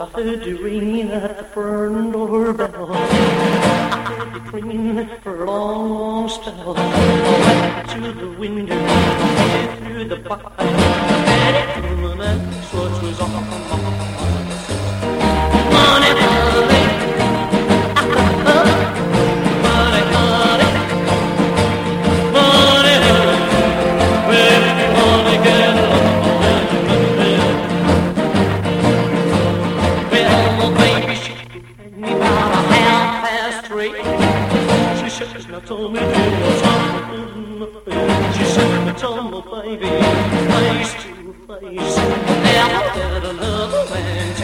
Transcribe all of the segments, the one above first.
I heard to ringing at the front door bell. I had to ringing for a long spell. To the window, through the bar, and it, the next was on. face to face. Never had another man.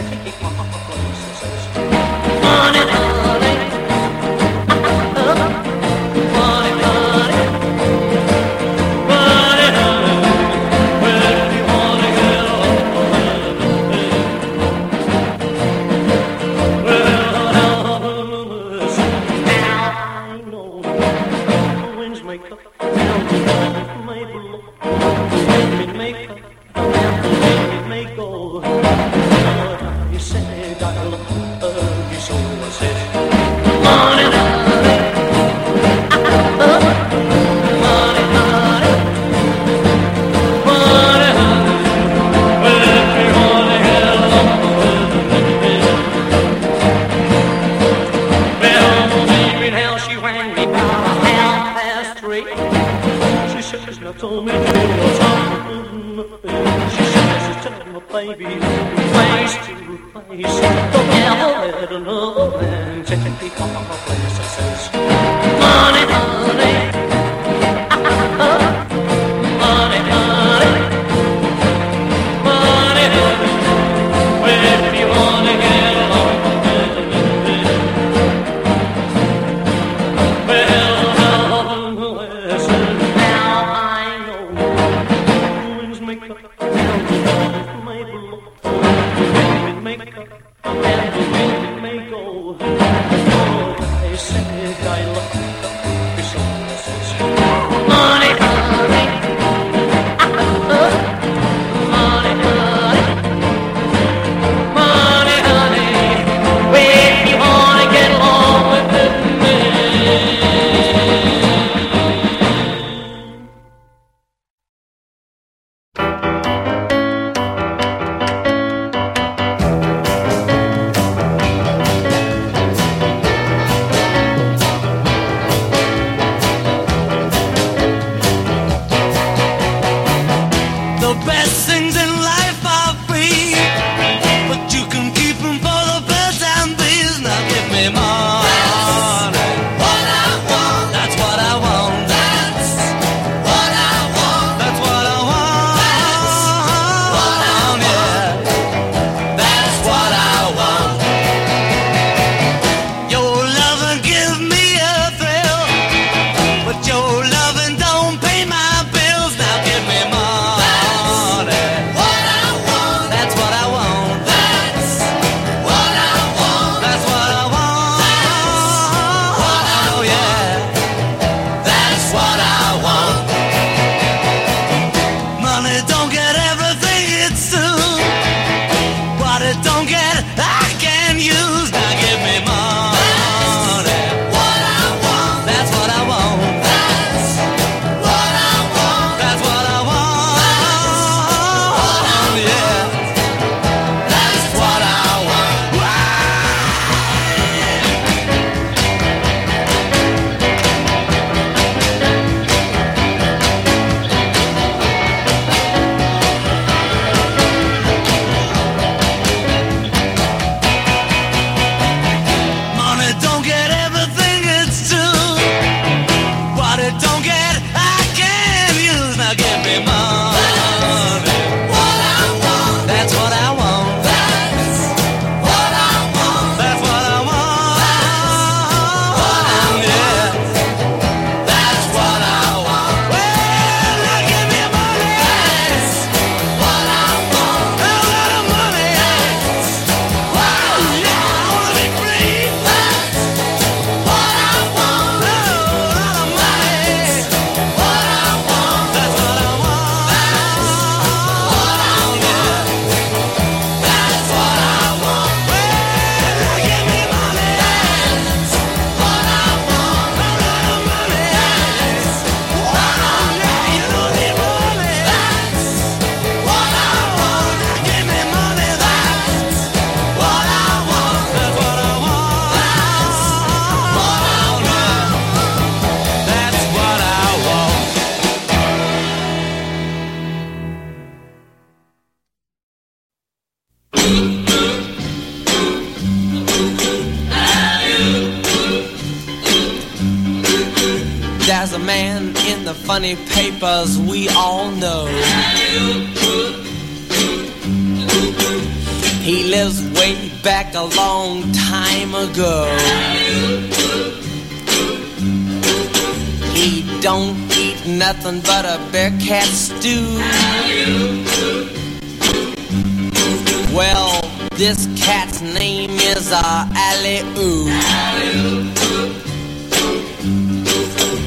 Ali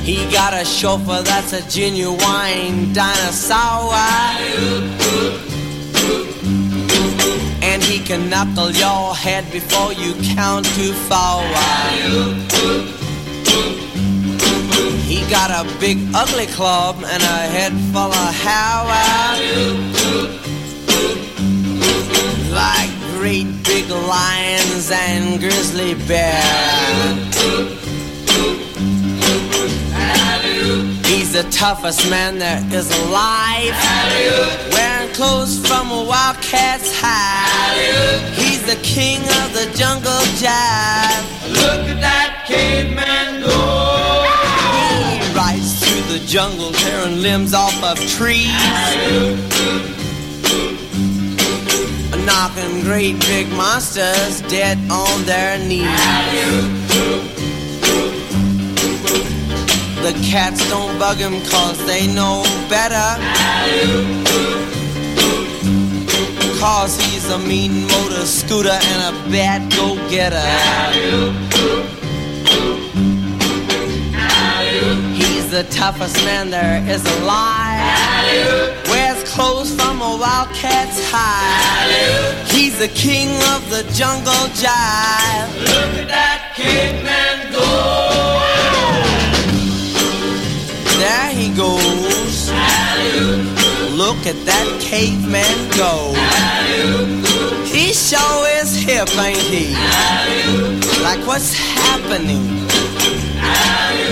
He got a chauffeur that's a genuine dinosaur. And he can knuckle your head before you count too far. He got a big ugly club and a head full of hair. Great big lions and grizzly bears. He's the toughest man there is alive. Wearing clothes from a wildcat's hide. He's the king of the jungle jive. Look at that caveman go. He rides through the jungle, tearing limbs off of trees. Knocking great big monsters dead on their knees. The cats don't bug him cause they know better. Cause he's a mean motor scooter and a bad go getter. He's the toughest man there is alive. Clothes from a wildcat's hide. He's the king of the jungle jive. Look at that caveman go. There he goes. Look at that caveman go. He sure is hip, ain't he? Like what's happening?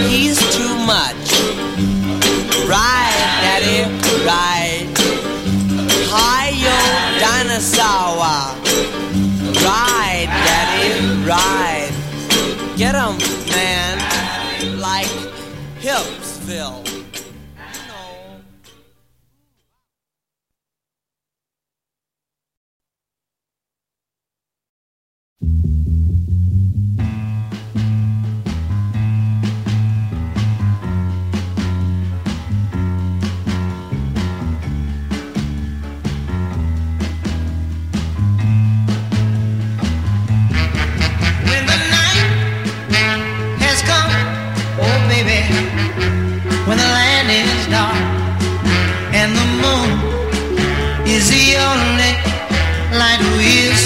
He's too much. Right, daddy, right. Hi, yo, dinosaur. Right, daddy, right. Get him, man. Like Hillsville. that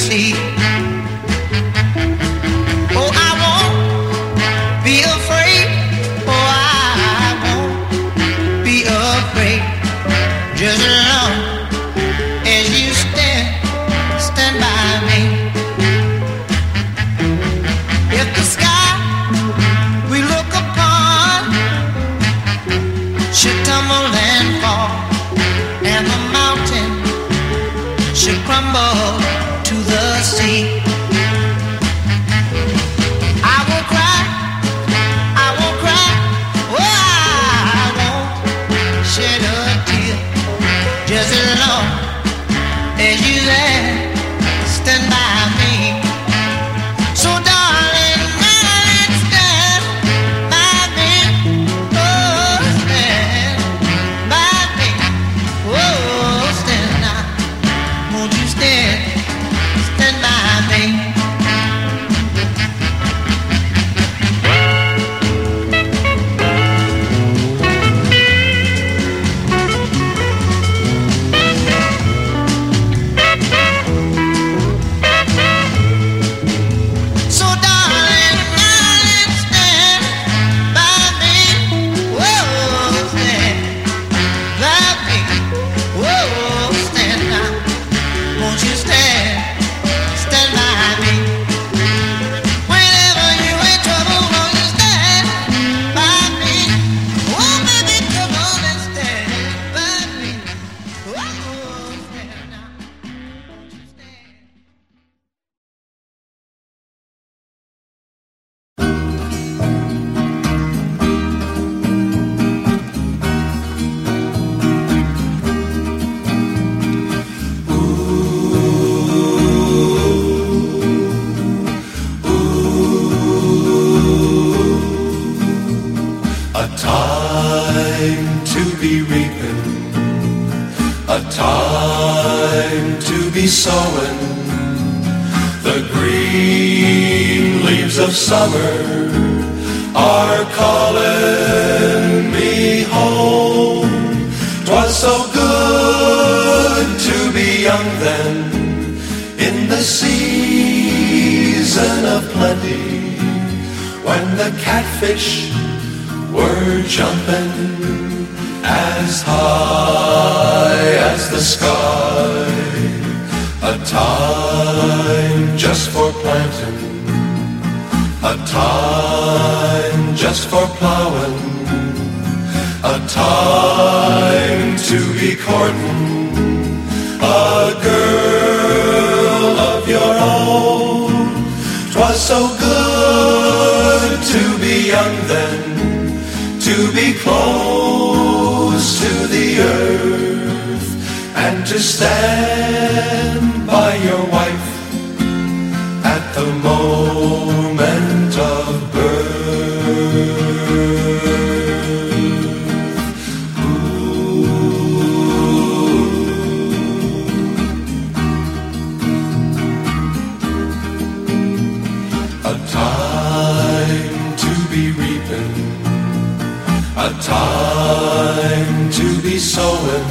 time to be sowing,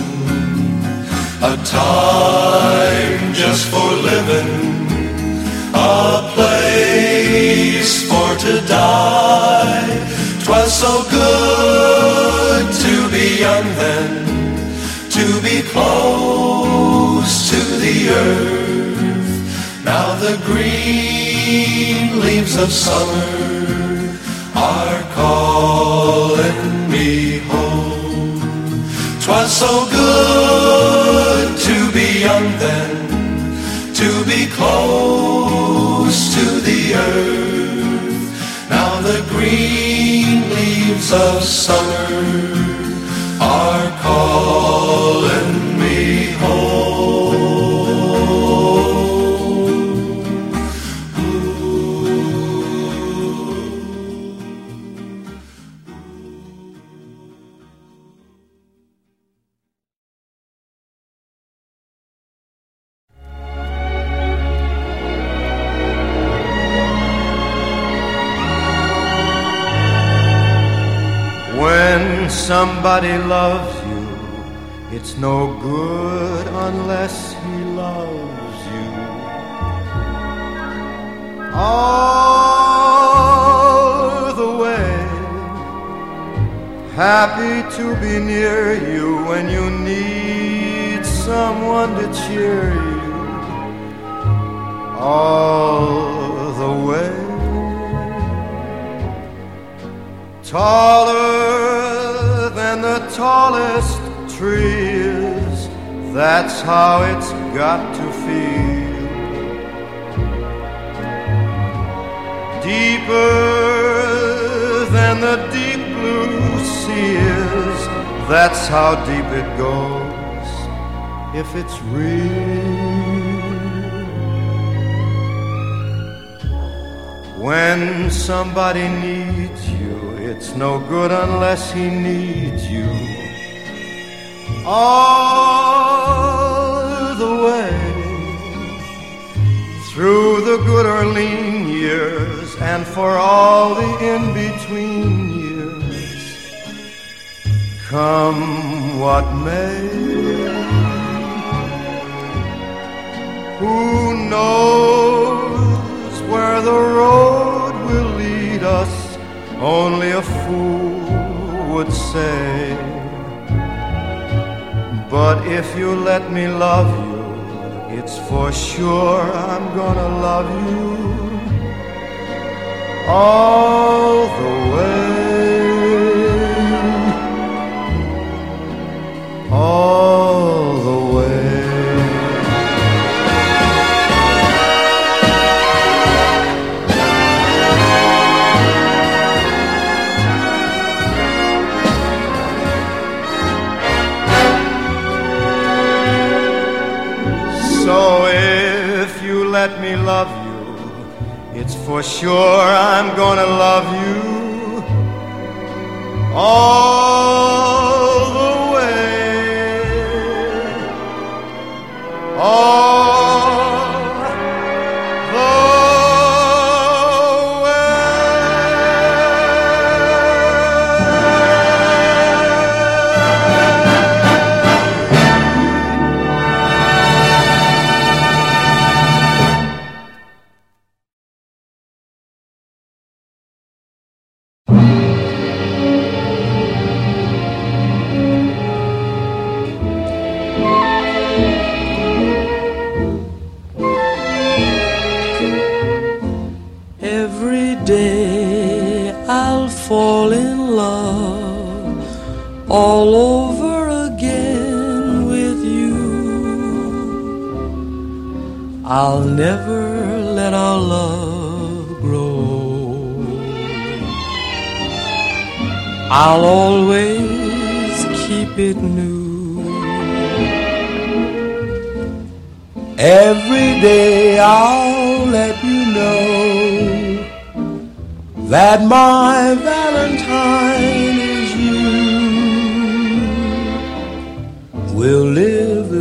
a time just for living, a place for to die. Twas so good to be young then, to be close to the earth. Now the green leaves of summer are calling me so good to be young then, to be close to the earth. Now the green leaves of summer are calling somebody loves you, it's no good unless he loves you. All the way, happy to be near you when you need someone to cheer you. All the way taller than the tallest trees. That's how it's got to feel. Deeper than the deep blue sea is. That's how deep it goes if it's real. When somebody needs you, it's no good unless he needs you. All the way through the good or lean years and for all the in between years. Come what may. Who knows where the road will lead us? Only a fool would say. But if you let me love you, it's for sure I'm gonna love you all the way. All for sure I'm gonna love you. All all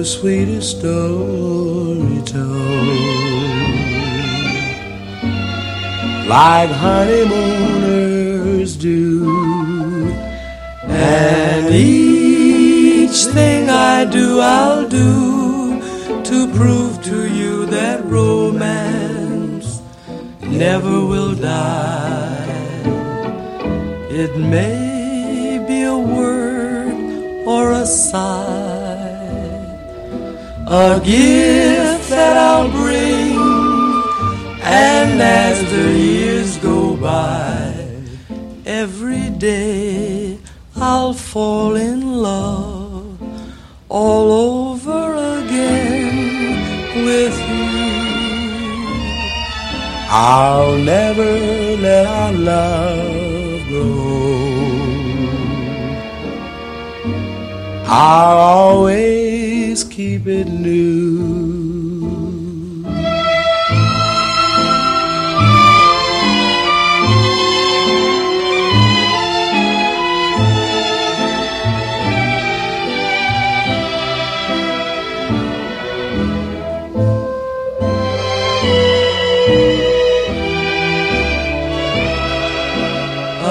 sweetest story told, like honeymooners do. And each thing I do, I'll do to prove to you that romance never will die. It may be a word or a sigh, a gift that I'll bring, and as the years go by, every day I'll fall in love all over again with you. I'll never let our love go. I'll always keep it new.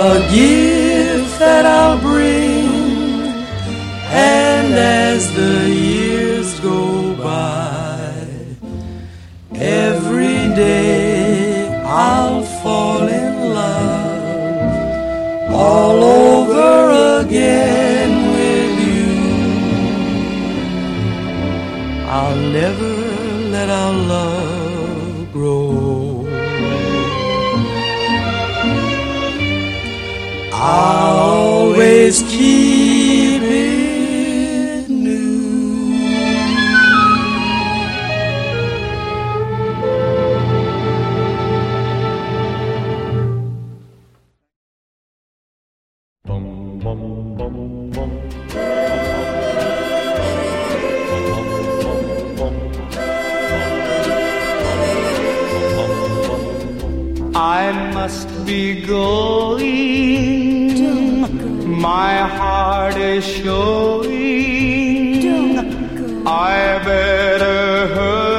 a I'll fall in love all over again with you. I'll never let our love grow. I'll always keep must be going. My heart is showing. I better hurry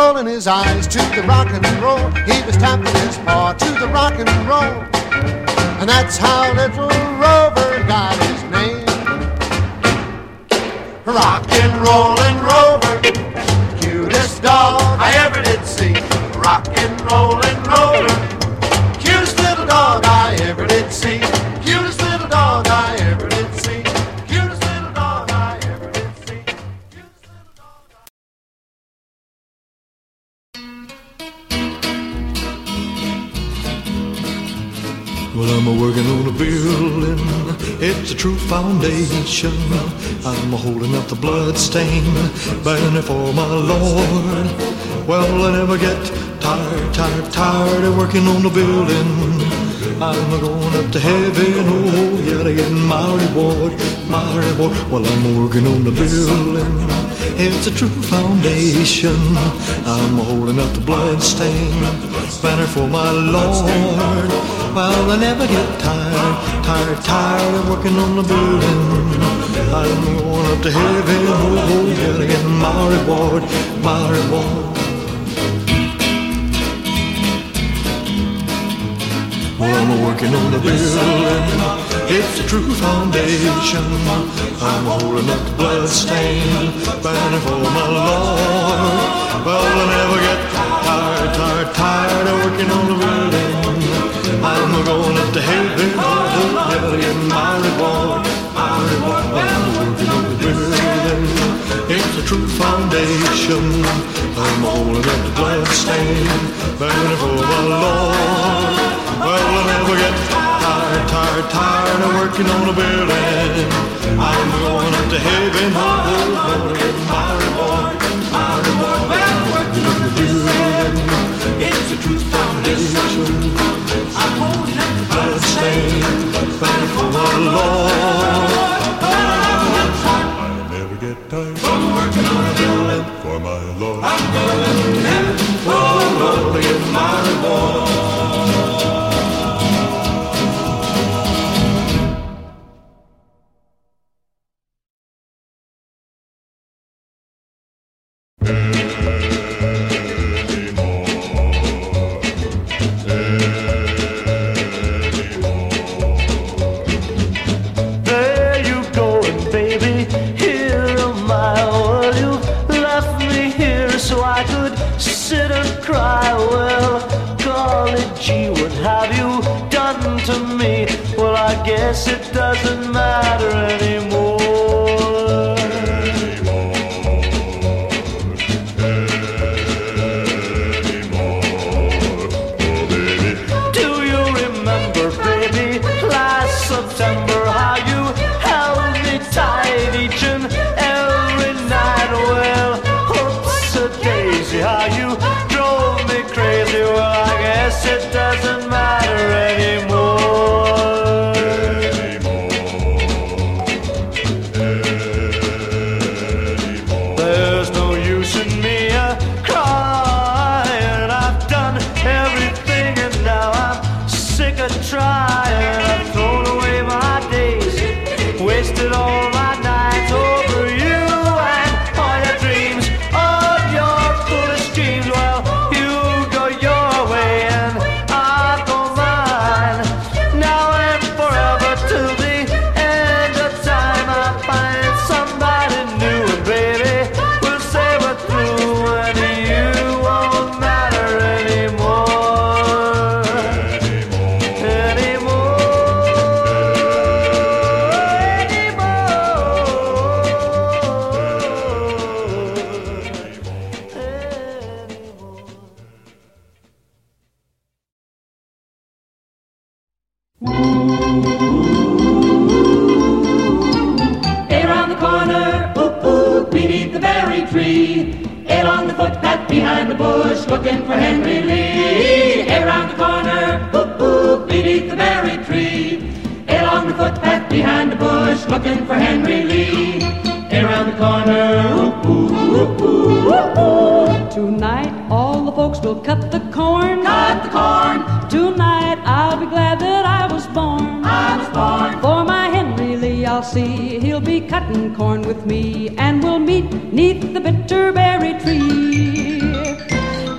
rolling his eyes to the rock and roll. He was tapping his paw to the rock and roll. And that's how little Rover got his name. Rockin' rollin' Rover, cutest dog I ever did see. Rockin' rollin' Rover, cutest little dog I ever did see. A working on a building. It's a true foundation. I'm holding up the bloodstained banner for my Lord. Well, I never get tired, tired, tired of working on the building. I'm going up to heaven. Oh, yeah, to get my reward, my reward. Well, I'm working on the building. It's a true foundation. I'm holding up the bloodstained banner for my Lord. Well, I never get tired, tired, tired of working on the building. I'm going up to heaven, oh, oh yeah, to get my reward, my reward. Well, I'm working on the building. It's a true foundation. I'm holding up the bloodstained banner for my Lord. Well, I never get tired, tired, tired of working on the building. I'm going up to heaven, to get my reward, my reward. I'm working on the building. It's a true foundation. I'm holding up the bloodstained banner for my Lord. Well, I never get tired, tired, tired of working on a building. I'm going up to heaven, oh, oh, get my reward, my reward. Well, working on the building. It's a true foundation. I'm holding up the bloodstained banner for my Lord. I never get tired of working on a building for my Lord. I'm going to heaven, oh, oh, to get my reward. Guess it doesn't matter anymore. Was born. I was born. For my Henry Lee, I'll see he'll be cutting corn with me, and we'll meet neath the bitterberry tree.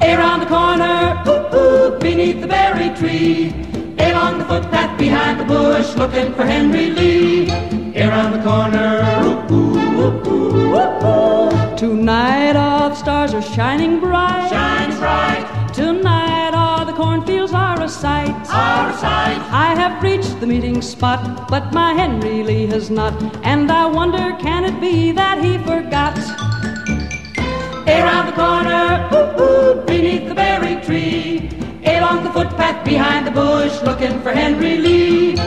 Hey, around the corner, oop, oop, beneath the berry tree. Along the footpath behind the bush, looking for Henry Lee. Around the corner, oop, oop, oop, oop, oop. Tonight, all the stars are shining bright. Shine bright, Tonight, cornfields are a sight. our sight. I have reached the meeting spot, but my Henry Lee has not. And I wonder, can it be that he forgot? Around the corner, oop, oop, beneath the berry tree. Along the footpath behind the bush, looking for Henry Lee.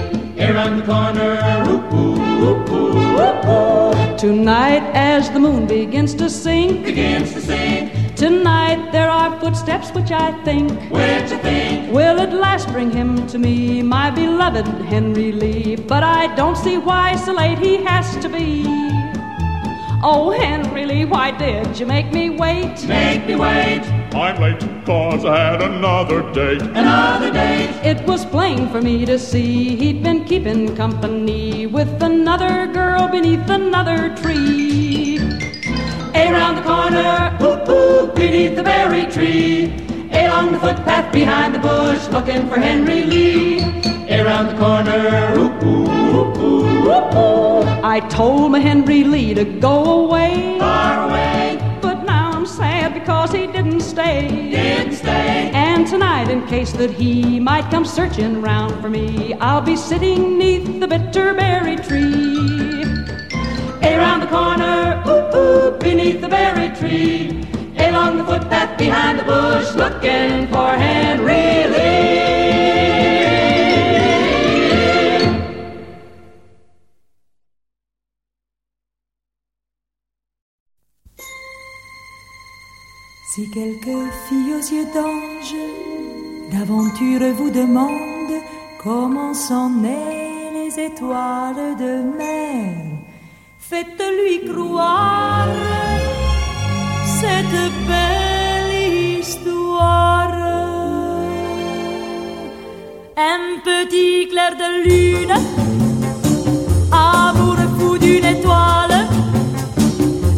Around the corner, oop, oop, oop, oop, oop. Tonight, as the moon begins to sink, Begins to sing, tonight there are footsteps which I think where'd you think? will at last bring him to me, my beloved Henry Lee. But I don't see why so late he has to be. Oh, Henry Lee, why did you make me wait? Make me wait I'm late cause I had another date. another date. It was plain for me to see he'd been keeping company with another girl beneath another tree. Hey, round the corner, oop, oop, beneath the berry tree. Hey, along the footpath behind the bush, looking for Henry Lee. Hey, round the corner, oop, oop, oop, oop, oop. I told my Henry Lee to go away, Far away, but now I'm sad because he didn't stay. didn't stay. And tonight, in case that he might come searching round for me, I'll be sitting neath the bitterberry tree. Hey, round the corner, oop, oop, beneath the berry tree. Hey, along the footpath behind the bush, looking for Henry Lee. Si quelques filles aux yeux d'ange d'aventure vous demandent comment sont nées les étoiles de mer, faites-lui croire cette belle histoire. Un petit clair de lune, amoureux fou d'une étoile,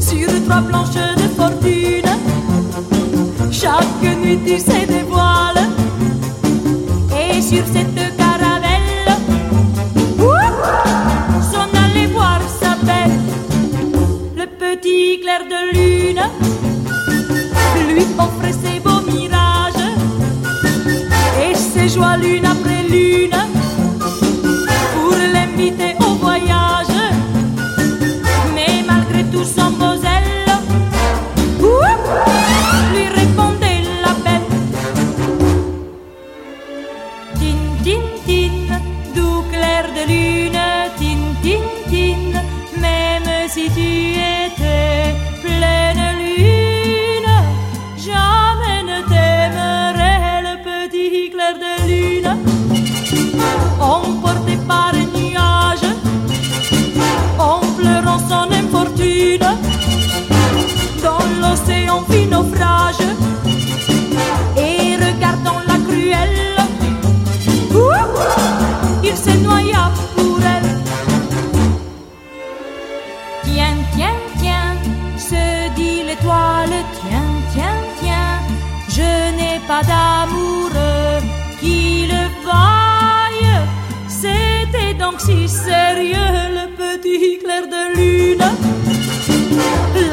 sur trois planches de fortune. Chaque nuit tu sais dévoile Et sur cette petit clair de lune. Lui offrait ses beaux mirages. Et ses joies l'une après l'une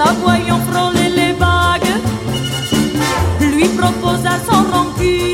La voyant frôler les vagues, lui proposa sans rancune,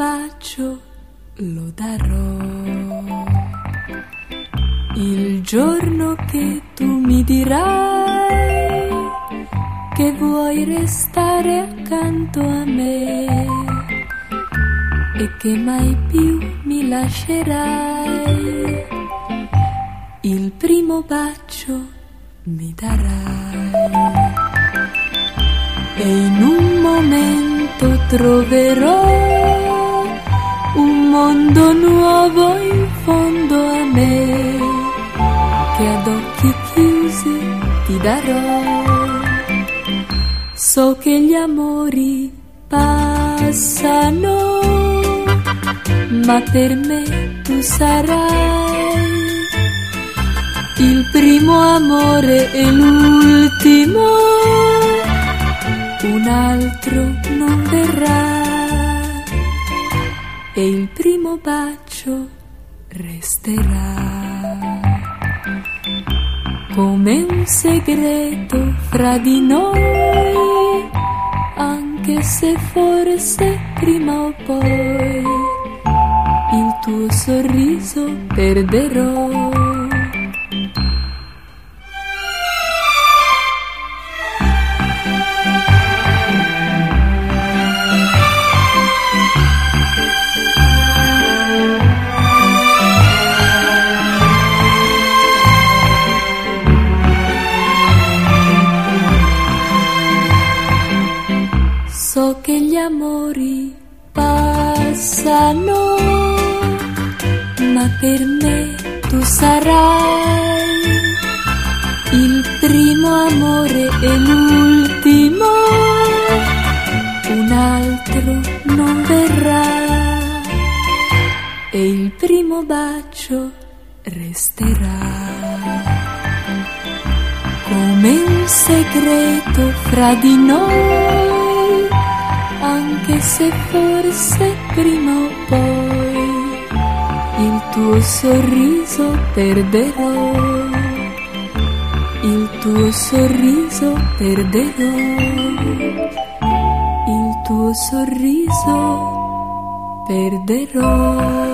bacio lo darò il giorno che tu mi dirai che vuoi restare accanto a me e che mai più mi lascerai. Il primo bacio mi darai e in un momento troverò mondo nuovo in fondo a me che ad occhi chiusi ti darò. So che gli amori passano, ma per me tu sarai il primo amore e l'ultimo un altro non verrà e il primo bacio resterà come un segreto fra di noi, anche se forse prima o poi il tuo sorriso perderò. bacio resterà. Come un segreto fra di noi, anche se forse prima o poi il tuo sorriso perderò, il tuo sorriso perderò, il tuo sorriso perderò.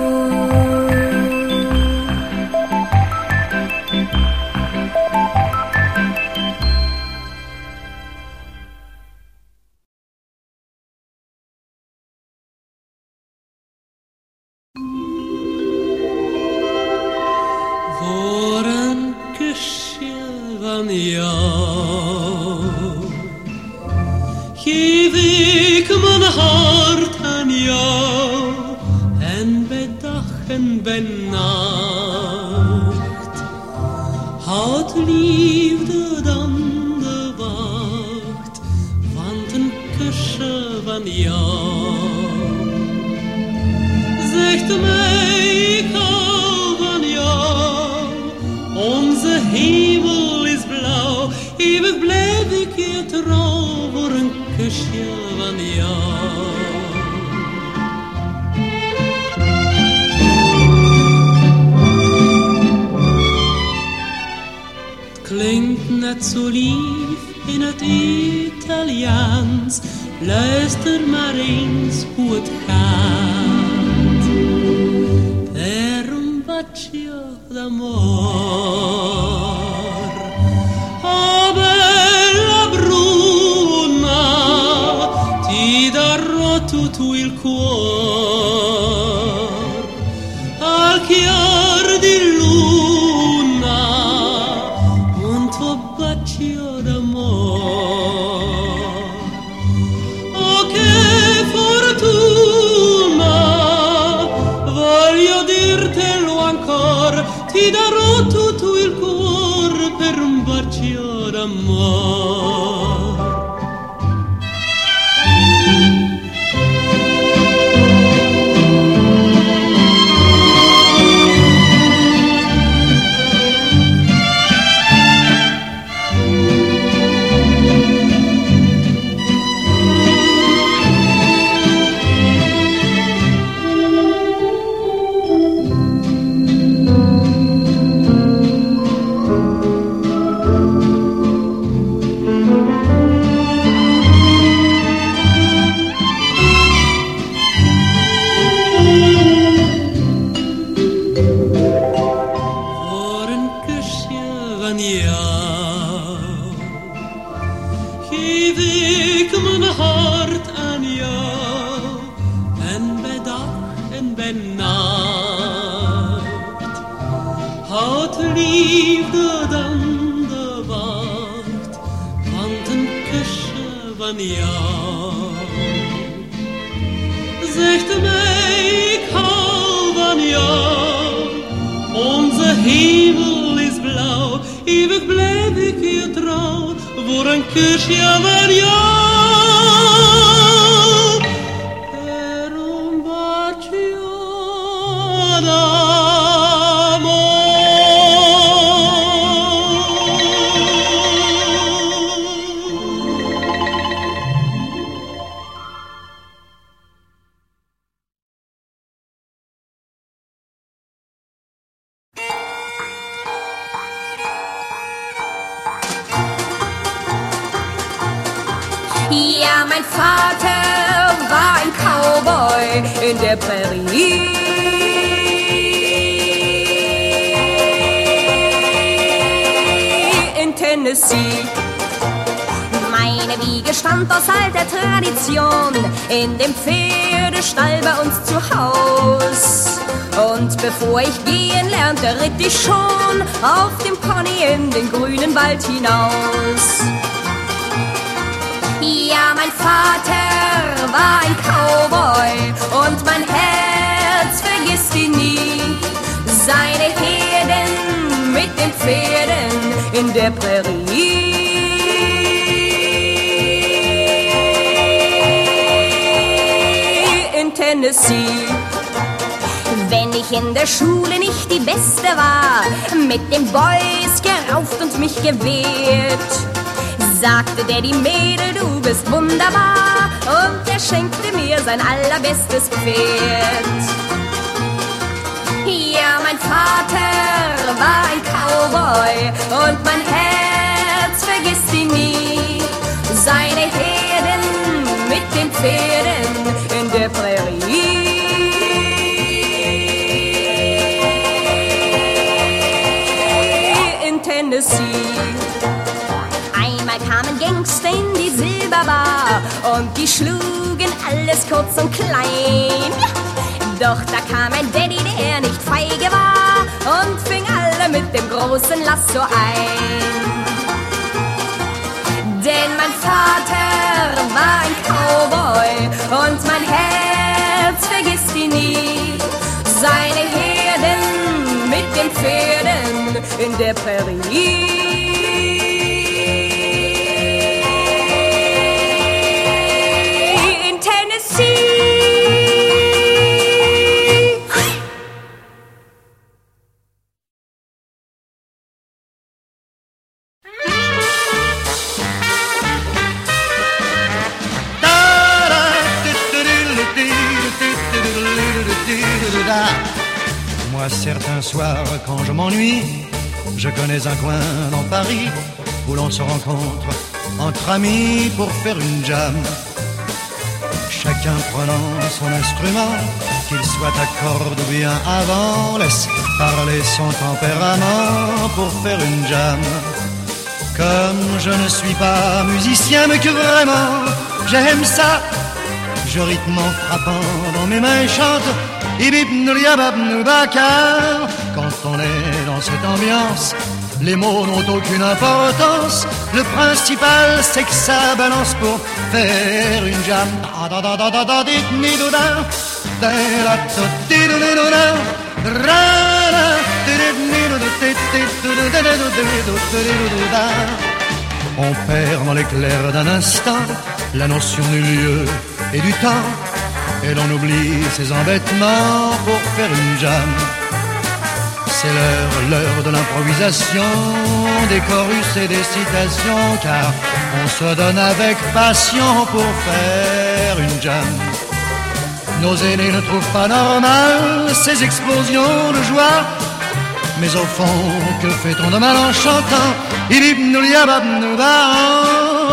Tennessee. Wenn ich in der Schule nicht die Beste war, mit den Boys gerauft und mich gewehrt, sagte Daddy Mädel, du bist wunderbar, und er schenkte mir sein allerbestes Pferd. Ja, mein Vater war ein Cowboy und mein Herz vergisst ihn nie. Seine Herden mit den Pferden in der Prärie in Tennessee. Einmal kamen Gangster in die Silberbar und die schlugen alles kurz und klein. Doch da kam ein Daddy, der nicht feige war und fing alle mit dem großen Lasso ein. Denn mein Vater war ein Cowboy und mein Herz vergisst ihn nie. Seine Herden mit den Pferden in der Prärie je connais un coin dans Paris où l'on se rencontre entre amis pour faire une jam. Chacun prenant son instrument, qu'il soit à corde ou bien avant, laisse parler son tempérament pour faire une jam. Comme je ne suis pas musicien, mais que vraiment j'aime ça, je rythme en frappant dans mes mains et chante Ibibnuriababnubakar. Quand on est dans cette ambiance, les mots n'ont aucune importance. Le principal, c'est que ça balance pour faire une jam. Ah, On perd dans l'éclair d'un instant la notion du lieu et du temps, et l'on oublie ses embêtements pour faire une jam. C'est l'heure, l'heure de l'improvisation, des chorus et des citations, car on se donne avec passion pour faire une jam. Nos aînés ne trouvent pas normal ces explosions de joie. Mais au fond, que fait-on de mal en chantant?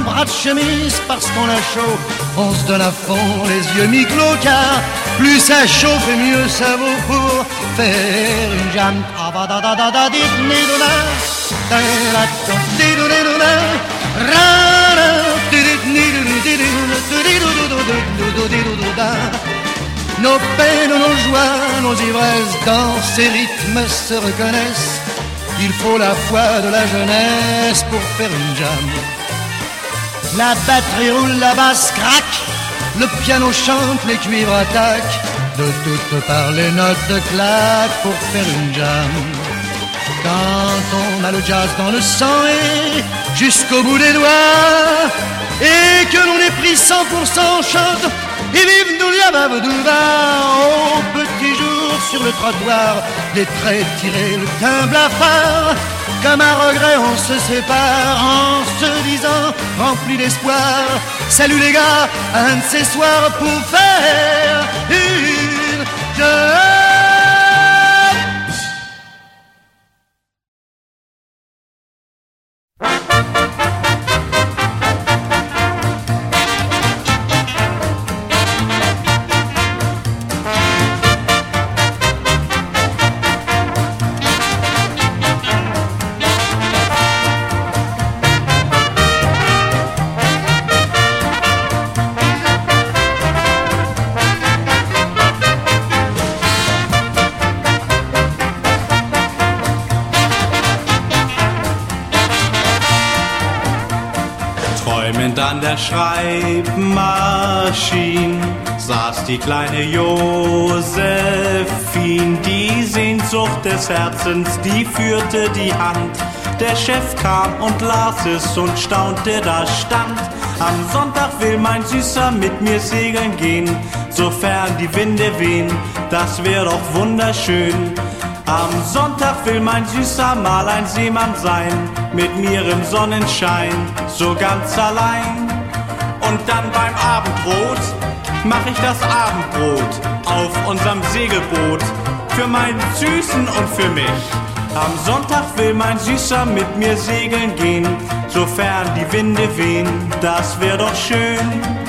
Bras de chemise parce qu'on a chaud. On se donne à fond, les yeux mi-clos, car plus ça chauffe et mieux ça vaut pour faire une jam. Nos peines, nos joies, nos ivresses dans ces rythmes se reconnaissent. Il faut la foi de la jeunesse pour faire une jam. La batterie roule, la basse craque le piano chante, les cuivres attaquent. De toutes parts, les notes claquent pour faire une jam. Quand on a le jazz dans le sang et jusqu'au bout des doigts, et que l'on est pris 100% chante, et vive nous au petit jour sur le trottoir, les traits tirés, le teint blafard. Comme un regret, on se sépare en se disant, rempli d'espoir. Salut les gars, un de ces soirs pour faire une. der Schreibmaschine saß die kleine Josephine, die Sehnsucht des Herzens, die führte die Hand. Der Chef kam und las es und staunte, da stand. Am Sonntag will mein Süßer mit mir segeln gehen, sofern die Winde wehen, das wäre doch wunderschön. Am Sonntag will mein Süßer mal ein Seemann sein, mit mir im Sonnenschein, so ganz allein. Und dann beim Abendbrot mache ich das Abendbrot auf unserem Segelboot. Für meinen Süßen und für mich. Am Sonntag will mein Süßer mit mir segeln gehen, sofern die Winde wehen, das wäre doch schön.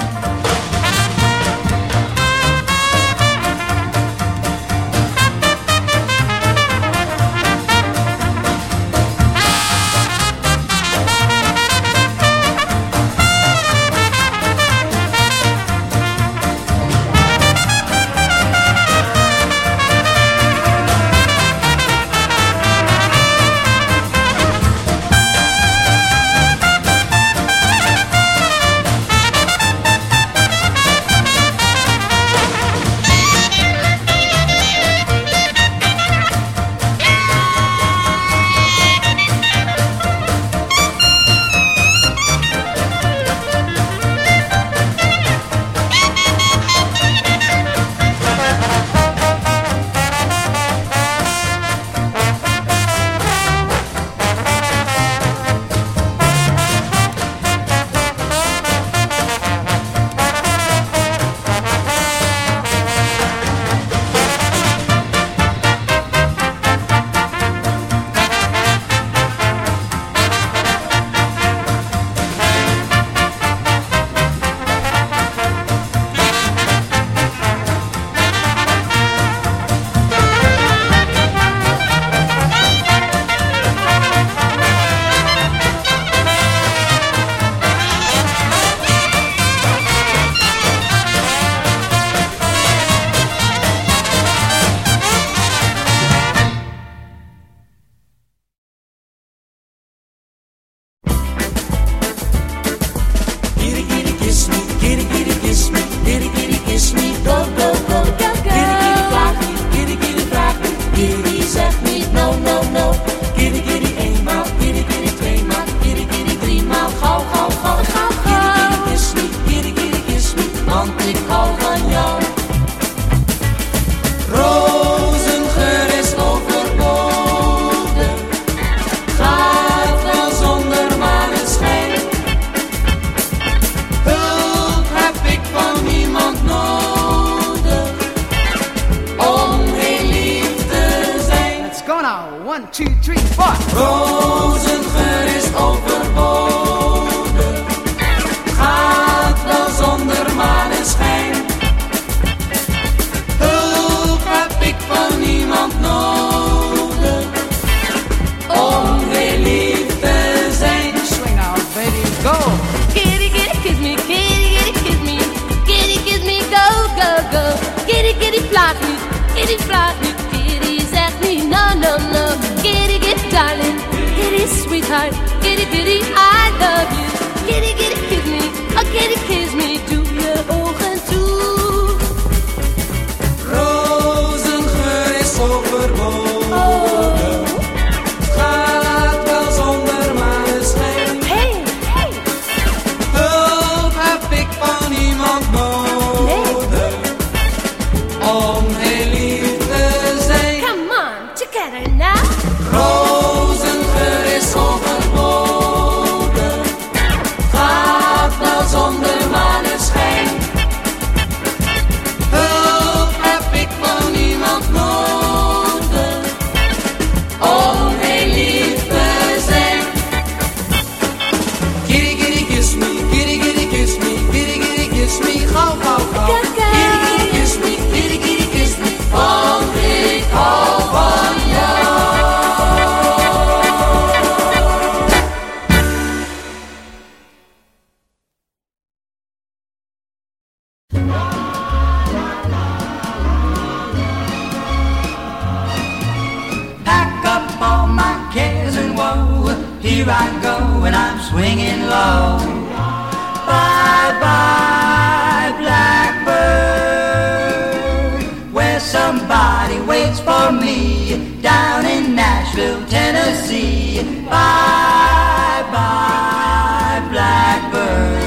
Somebody waits for me down in Nashville, Tennessee. Bye bye, blackbird.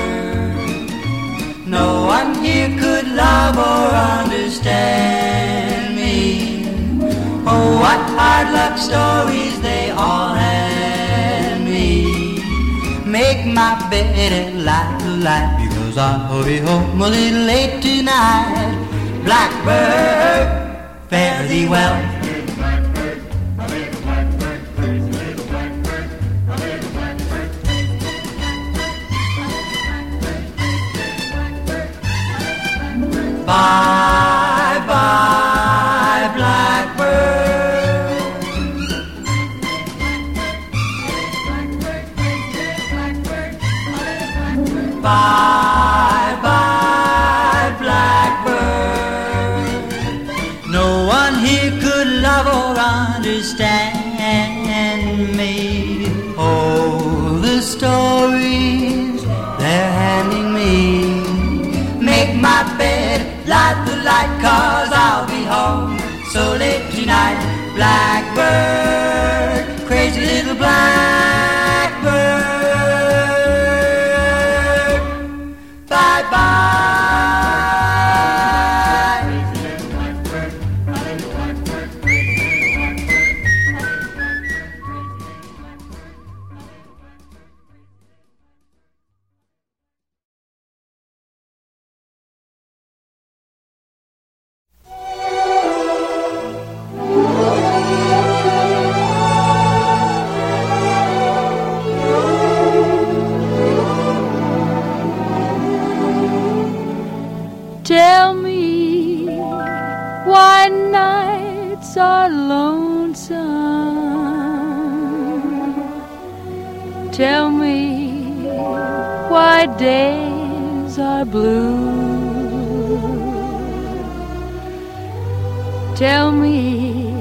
No one here could love or understand me. Oh, what hard luck stories they all had me. Make my bed and light, the light, because I'll be home a little late tonight. Blackbird, fare thee well. Bye cause I'll be home so late tonight. Blackbird, days are blue. Tell me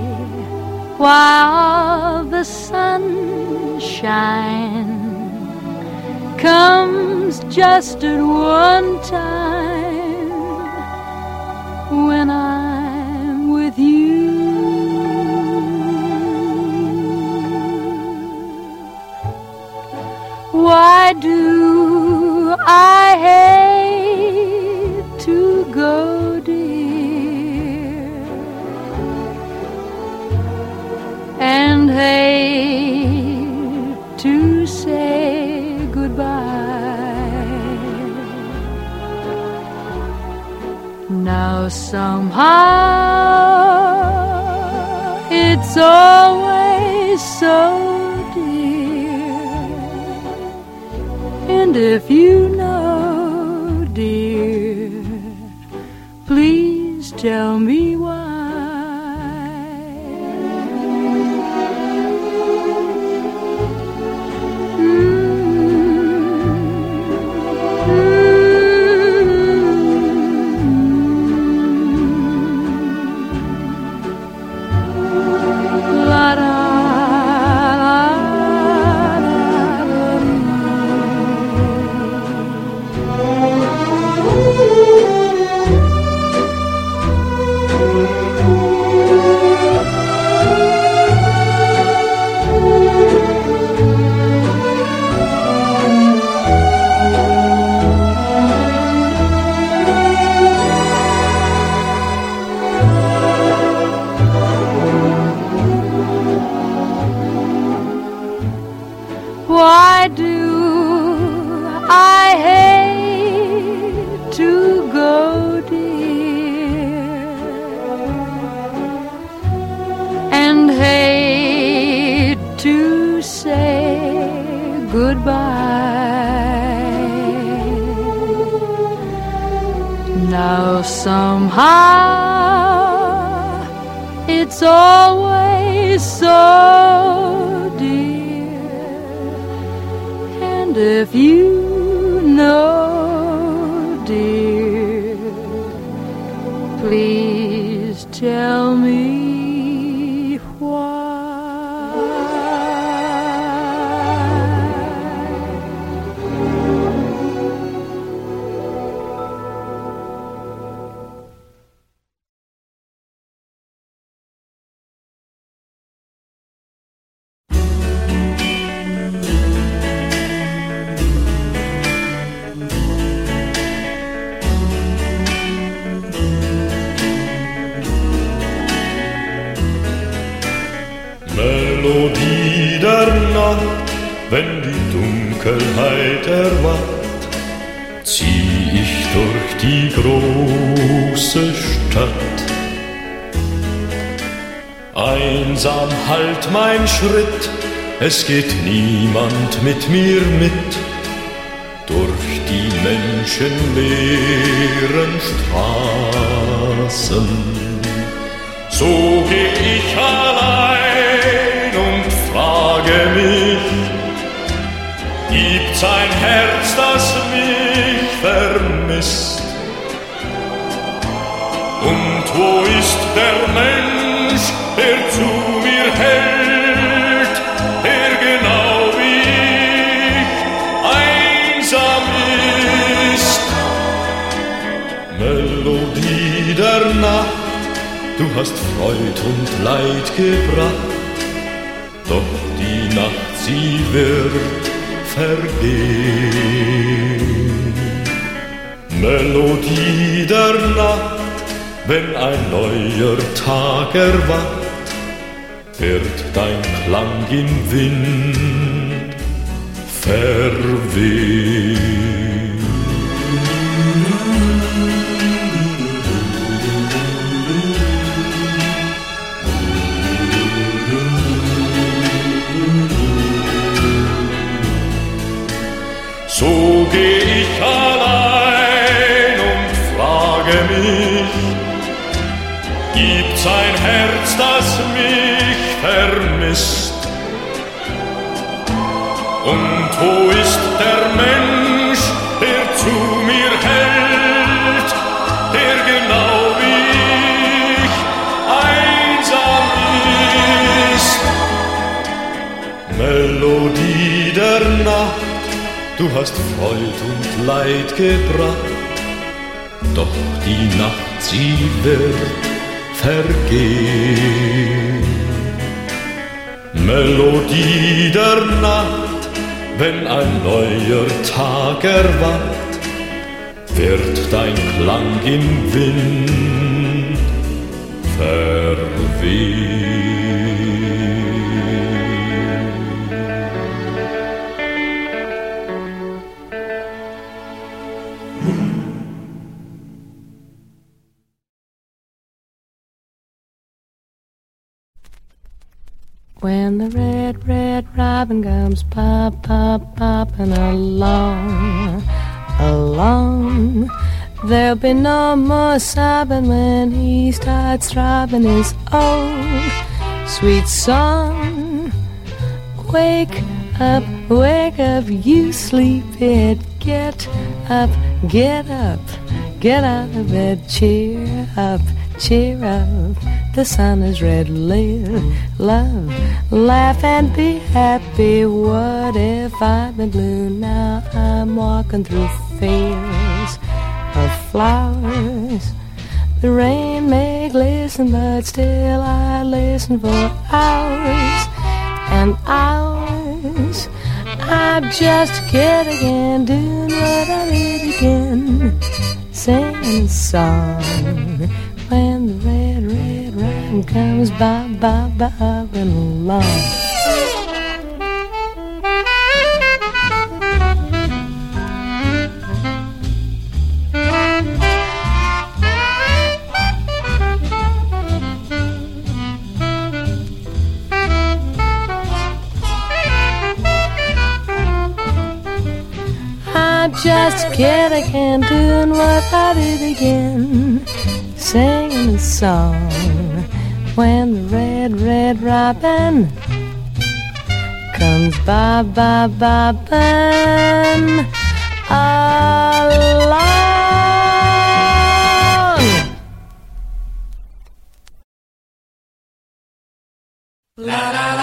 why all the sunshine comes just at one time es geht niemand mit mir mit durch die menschenleeren Straßen. So geh ich allein und frage mich, gibt's ein Herz, das mich vermisst? Und wo ist der Mensch, der zu du hast Freud und Leid gebracht, doch die Nacht, sie wird vergehen. Melodie der Nacht, wenn ein neuer Tag erwacht, wird dein Klang im Wind verwehen. Gibt's ein Herz, das mich vermisst? Und wo ist der Mensch, der zu mir hält, der genau wie ich einsam ist? Melodie der Nacht, du hast Freud und Leid gebracht, doch die Nacht, sie wird vergehen. Melodie der Nacht, wenn ein neuer Tag erwacht, wird dein Klang im Wind verwehen. When the red, red robin comes pop, pop, popping along, along, there'll be no more sobbing when he starts throbbing his old sweet song. Wake up, wake up, you sleepyhead, get up, get up, get out of bed, cheer up, cheer up. The sun is red, live, love, laugh and be happy. What if I've been blue? Now I'm walking through fields of flowers. The rain may glisten, but still I listen for hours and hours. I'm just a kid again, doing what I did again, singing song. When the red, red robin comes by, by, bobbing along. I'm just a again, doing what I did again, singing a song. When the red, red robin comes by, by, bobbing along. De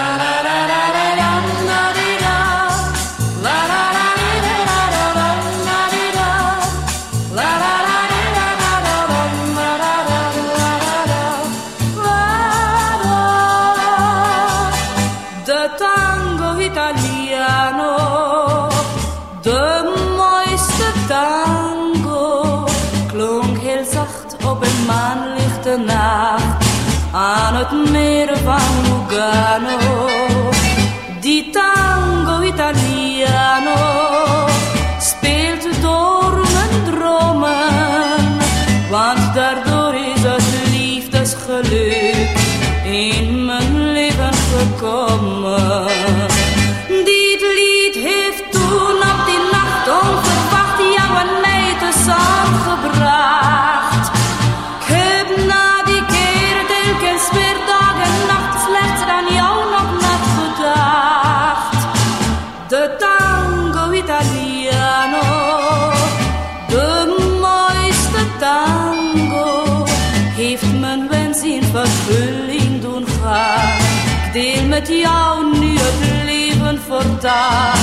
jou nu het leven voortaan,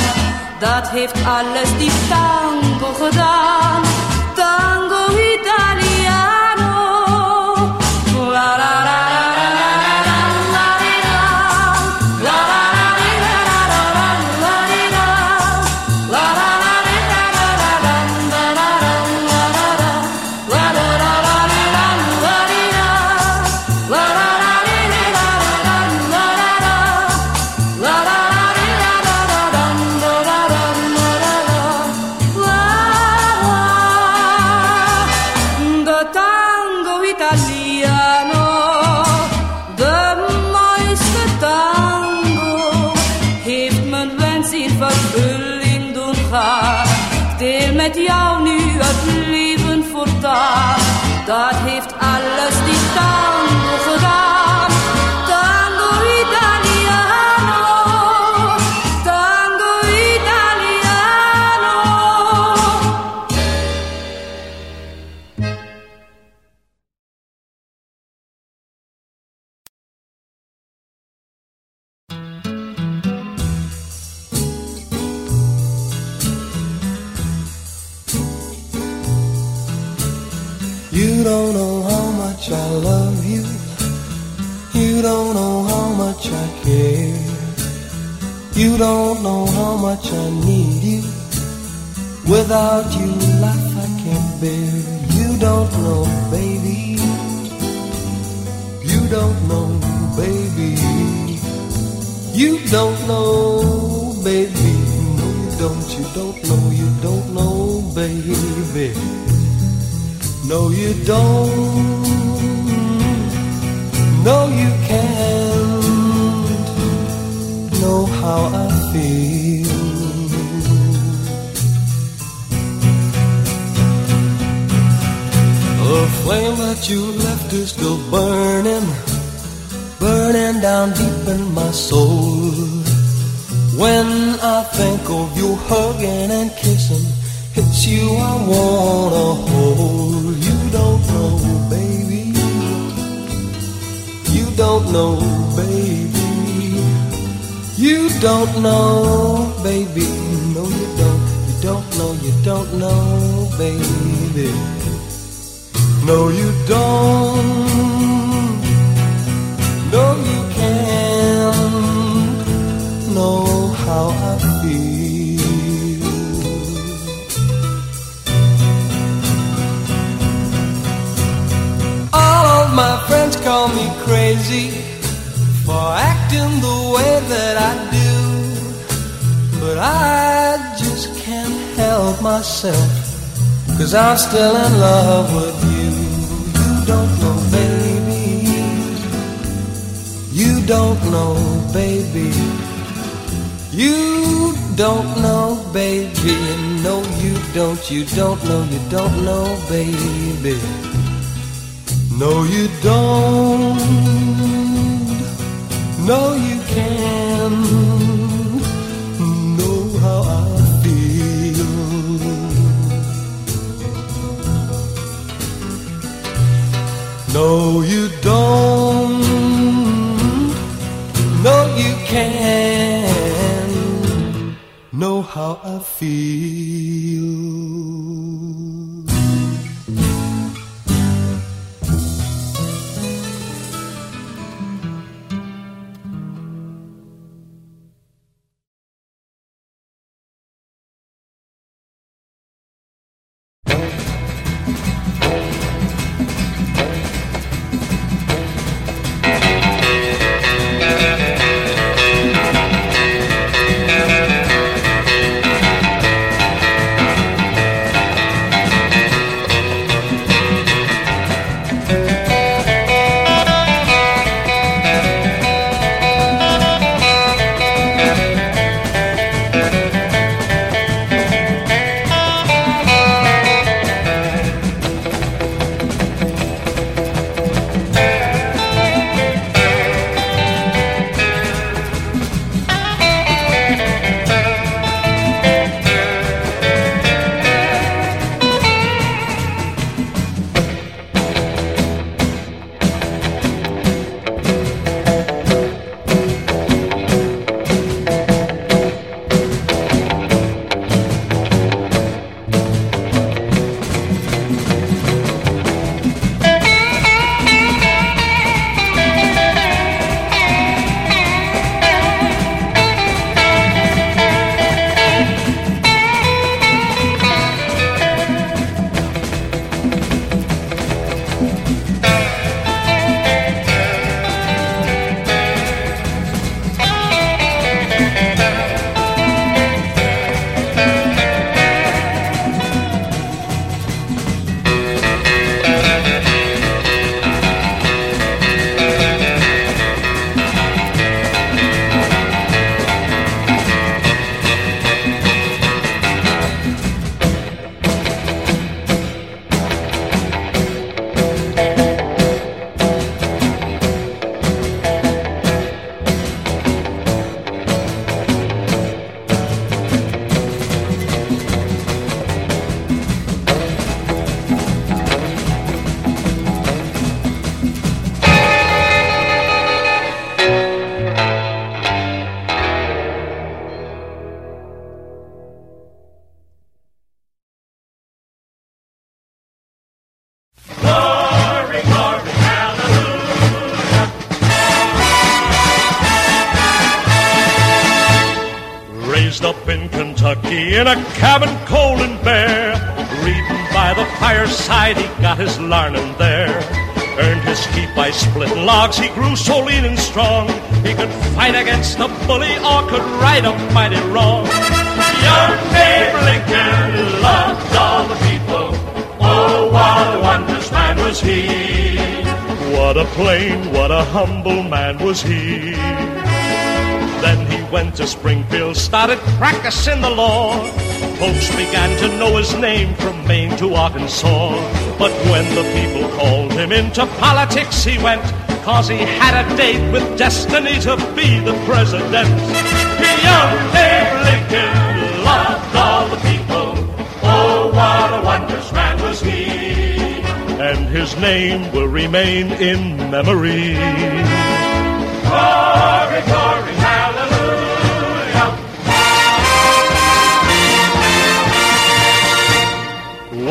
dat heeft alles die tango gedaan. Much I love you. You don't know how much I care. You don't know how much I need you. Without you, life I can't bear. You don't know, baby. You don't know, baby. You don't know, baby. No, you don't. You don't know. You don't know, baby. No, you don't. No, you can't know how I feel. The flame that you left is still burning, burning down deep in my soul. When I think of you hugging and kissing, it's you I wanna hold. You don't know, baby. You don't know, baby. No, you don't. You don't know. You don't know, baby. No, you don't. No, you can't know how I my friends call me crazy for acting the way that I do. But I just can't help myself, cause I'm still in love with you. You don't know, baby. You don't know, baby. You don't know, baby. No, you don't. You don't know. You don't know, baby. No, you don't. No, you can't know how I feel. No, you don't. No, you can't know how I feel. In a cabin cold and bare. Reading by the fireside, he got his larnin' there. Earned his keep by splitting logs, he grew so lean and strong. He could fight against a bully or could right a mighty wrong. Young Abe Lincoln loved all the people. Oh, what a wondrous man was he. What a plain, what a humble man was he. Went to Springfield, started practicing the law. Folks began to know his name from Maine to Arkansas. But when the people called him into politics, he went, cause he had a date with destiny to be the president. Young Abe Lincoln loved all the people. Oh, what a wondrous man was he. And his name will remain in memory. Glory, glory,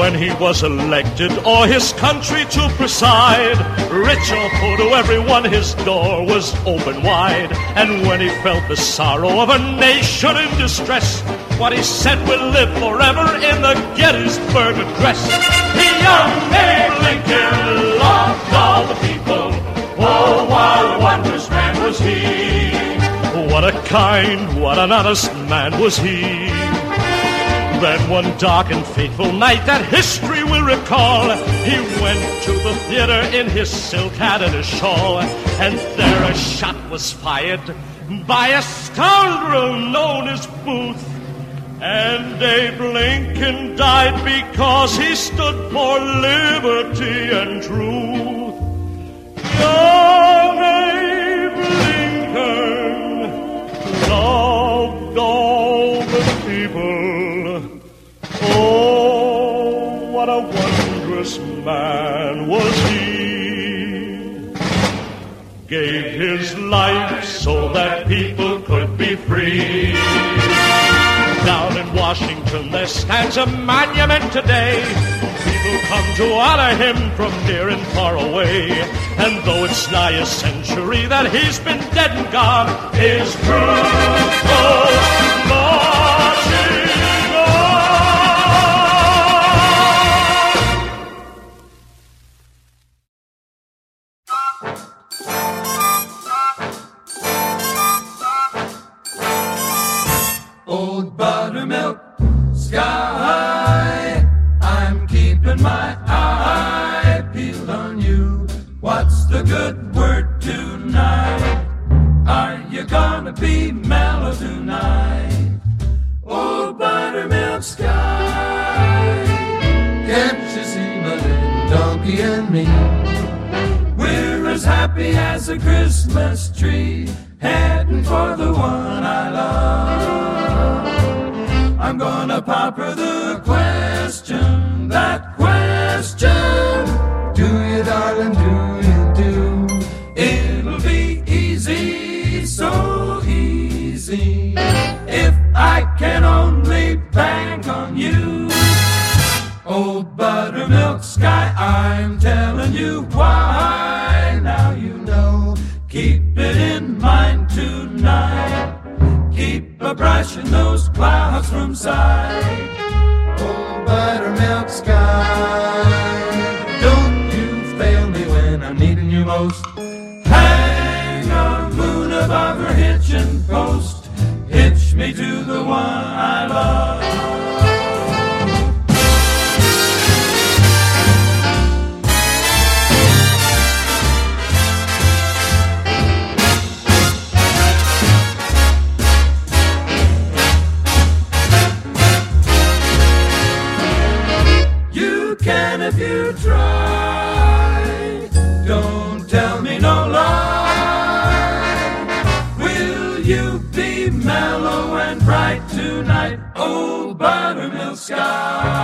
When he was elected, or his country to preside, rich or poor to everyone, his door was open wide. And when he felt the sorrow of a nation in distress, what he said will live forever in the Gettysburg Address. Young Abe Lincoln loved all the people. Oh, what a wondrous man was he. What a kind, what an honest man was he. Then one dark and fateful night that history will recall, he went to the theater in his silk hat and his shawl, and there a shot was fired by a scoundrel known as Booth. And Abe Lincoln died because he stood for liberty and truth. Young Abe what a wondrous man was he. Gave his life so that people could be free. Down in Washington there stands a monument today. People come to honor him from near and far away. And though it's nigh a century that he's been dead and gone, his truth tell me no lie. Will you be mellow and bright tonight, old buttermilk sky?